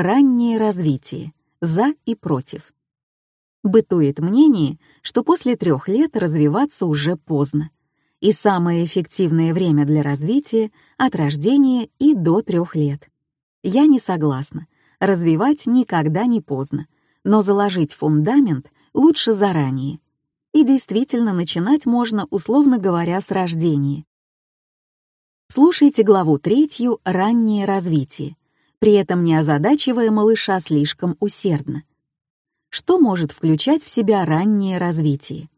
Раннее развитие. За и против. Бытует мнение, что после трех лет развиваться уже поздно, и самое эффективное время для развития — от рождения и до трех лет. Я не согласна. Развивать никогда не поздно, но заложить фундамент лучше заранее. И действительно начинать можно, условно говоря, с рождения. Слушайте главу третью «Раннее развитие», при этом не озадачивая малыша слишком усердно. Что может включать в себя раннее развитие?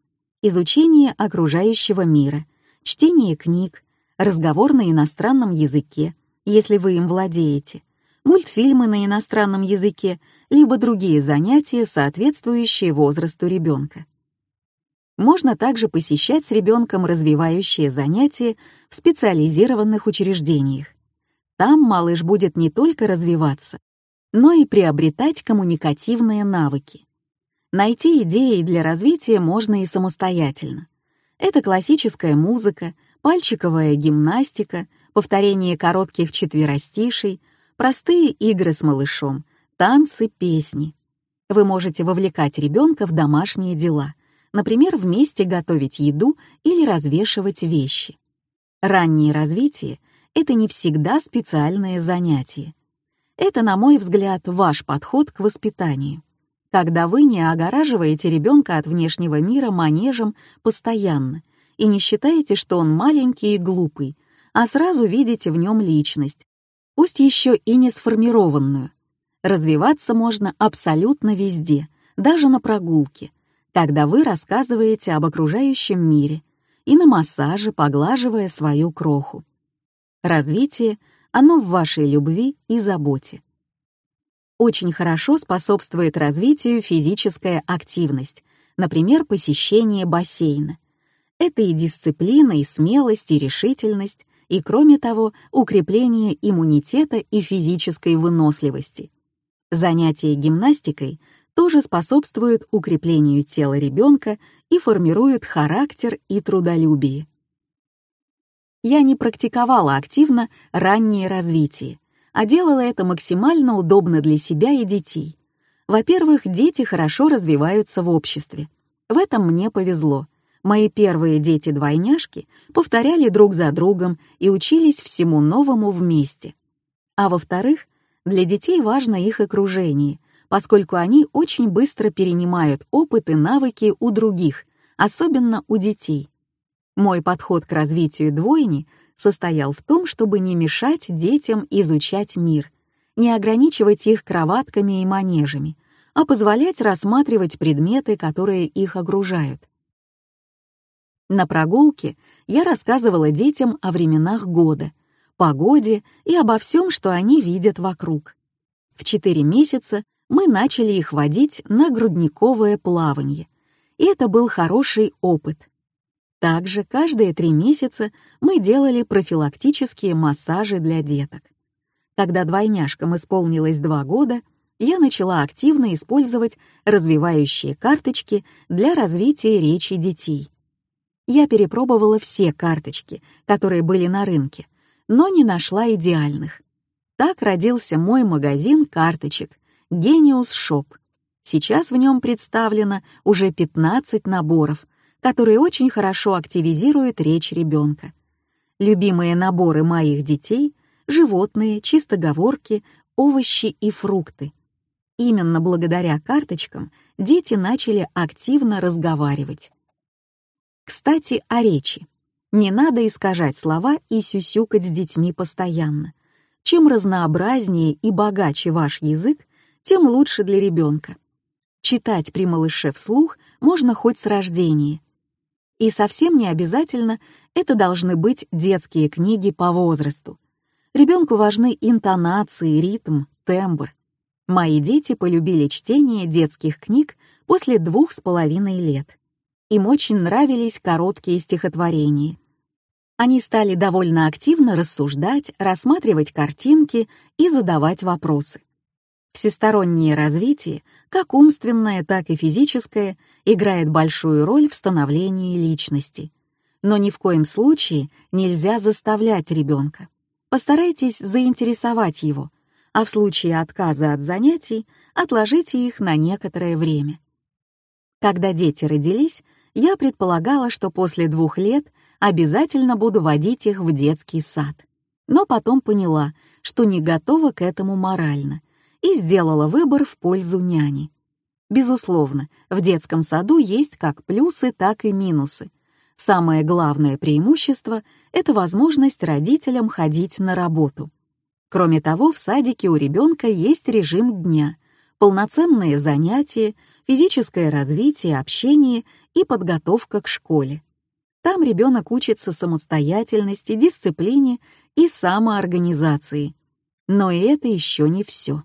Изучение окружающего мира, чтение книг, разговор на иностранном языке, если вы им владеете, мультфильмы на иностранном языке, либо другие занятия, соответствующие возрасту ребенка. Можно также посещать с ребенком развивающие занятия в специализированных учреждениях. Там малыш будет не только развиваться, но и приобретать коммуникативные навыки. Найти идеи для развития можно и самостоятельно. Это классическая музыка, пальчиковая гимнастика, повторение коротких четверостишей, простые игры с малышом, танцы, песни. Вы можете вовлекать ребенка в домашние дела, например, вместе готовить еду или развешивать вещи. Раннее развитие — это не всегда специальное занятие. Это, на мой взгляд, ваш подход к воспитанию. Когда вы не огораживаете ребенка от внешнего мира манежем постоянно и не считаете, что он маленький и глупый, а сразу видите в нем личность, пусть еще и не сформированную. Развиваться можно абсолютно везде, даже на прогулке, когда вы рассказываете об окружающем мире и на массаже, поглаживая свою кроху. Развитие — оно в вашей любви и заботе. Очень хорошо способствует развитию физическая активность, например, посещение бассейна. Это и дисциплина, и смелость, и решительность, и, кроме того, укрепление иммунитета и физической выносливости. Занятия гимнастикой тоже способствуют укреплению тела ребенка и формируют характер и трудолюбие я не практиковала активно раннее развитие, а делала это максимально удобно для себя и детей. Во-первых, дети хорошо развиваются в обществе. В этом мне повезло. Мои первые дети-двойняшки повторяли друг за другом и учились всему новому вместе. А во-вторых, для детей важно их окружение, поскольку они очень быстро перенимают опыт и навыки у других, особенно у детей. Мой подход к развитию двойни состоял в том, чтобы не мешать детям изучать мир, не ограничивать их кроватками и манежами, а позволять рассматривать предметы, которые их окружают. На прогулке я рассказывала детям о временах года, погоде и обо всем, что они видят вокруг. В четыре месяца мы начали их водить на грудниковое плавание, и это был хороший опыт. Также каждые три месяца мы делали профилактические массажи для деток. Когда двойняшкам исполнилось два года, я начала активно использовать развивающие карточки для развития речи детей. Я перепробовала все карточки, которые были на рынке, но не нашла идеальных. Так родился мой магазин карточек Genius Shop. Сейчас в нем представлено уже 15 наборов, которые очень хорошо активизируют речь ребенка. Любимые наборы моих детей — животные, чистоговорки, овощи и фрукты. Именно благодаря карточкам дети начали активно разговаривать. Кстати, о речи. Не надо искажать слова и сюсюкать с детьми постоянно. Чем разнообразнее и богаче ваш язык, тем лучше для ребенка. Читать при малыше вслух можно хоть с рождения, и совсем не обязательно это должны быть детские книги по возрасту. Ребенку важны интонации, ритм, тембр. Мои дети полюбили чтение детских книг после двух с половиной лет. Им очень нравились короткие стихотворения. Они стали довольно активно рассуждать, рассматривать картинки и задавать вопросы. Всестороннее развитие, как умственное, так и физическое, играет большую роль в становлении личности. Но ни в коем случае нельзя заставлять ребенка. Постарайтесь заинтересовать его, а в случае отказа от занятий отложите их на некоторое время. Когда дети родились, я предполагала, что после двух лет обязательно буду водить их в детский сад. Но потом поняла, что не готова к этому морально, и сделала выбор в пользу няни. Безусловно, в детском саду есть как плюсы, так и минусы. Самое главное преимущество — это возможность родителям ходить на работу. Кроме того, в садике у ребенка есть режим дня, полноценные занятия, физическое развитие, общение и подготовка к школе. Там ребенок учится самостоятельности, дисциплине и самоорганизации. Но и это еще не все.